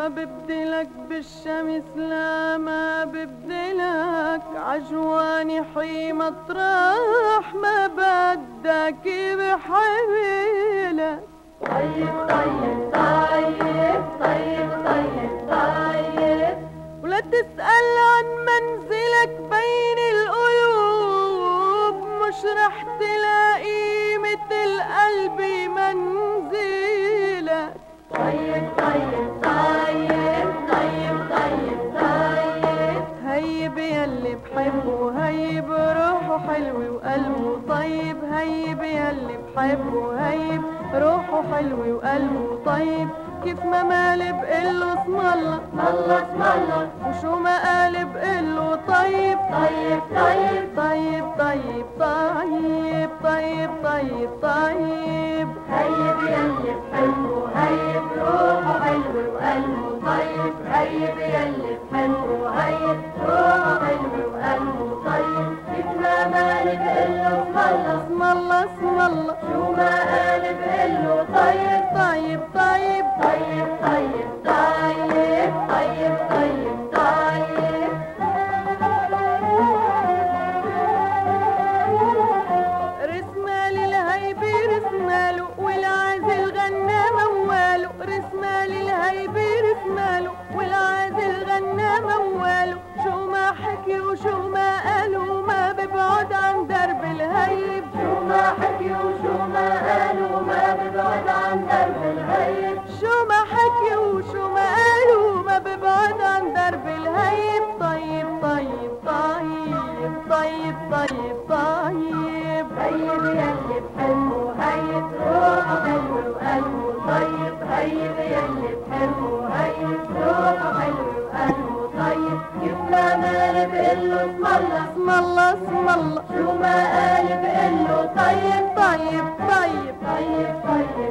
ما ببدلك بالشمس لا ما ببدلك عجواني حي مطرح ما بدك بحبلك طيب طيب طيب. هيب روحه حلوة وقلبه طيب هيب يلي بحبه هيب. روحه حلوة وقلبه طيب كيف ما مالي بقله اسم الله. الله اسم الله. وشو ما قال بقله طيب. طيب طيب. طيب طيب طيب طيب طيب طيب. هيب يلي اسم الله اسم الله شو ما قال بقله طيب طيب طيب طيب طيب طيب طيب طيب طيب للهيبة رسماله والعازل غنى مواله رسمة للهيبة رسماله والعازل غنى مواله شو ما حكي وشو ما قالوا طيب طيب طيب. طيب يلي بحبه هيب روحه حلو وقلبه طيب هيب يلي بحبه هيب روحه حلو وقلبه طيب كيف ما بقله اسم الله اسم الله اسم الله شو ما قال بقله طيب طيب طيب طيب. طيب طيب.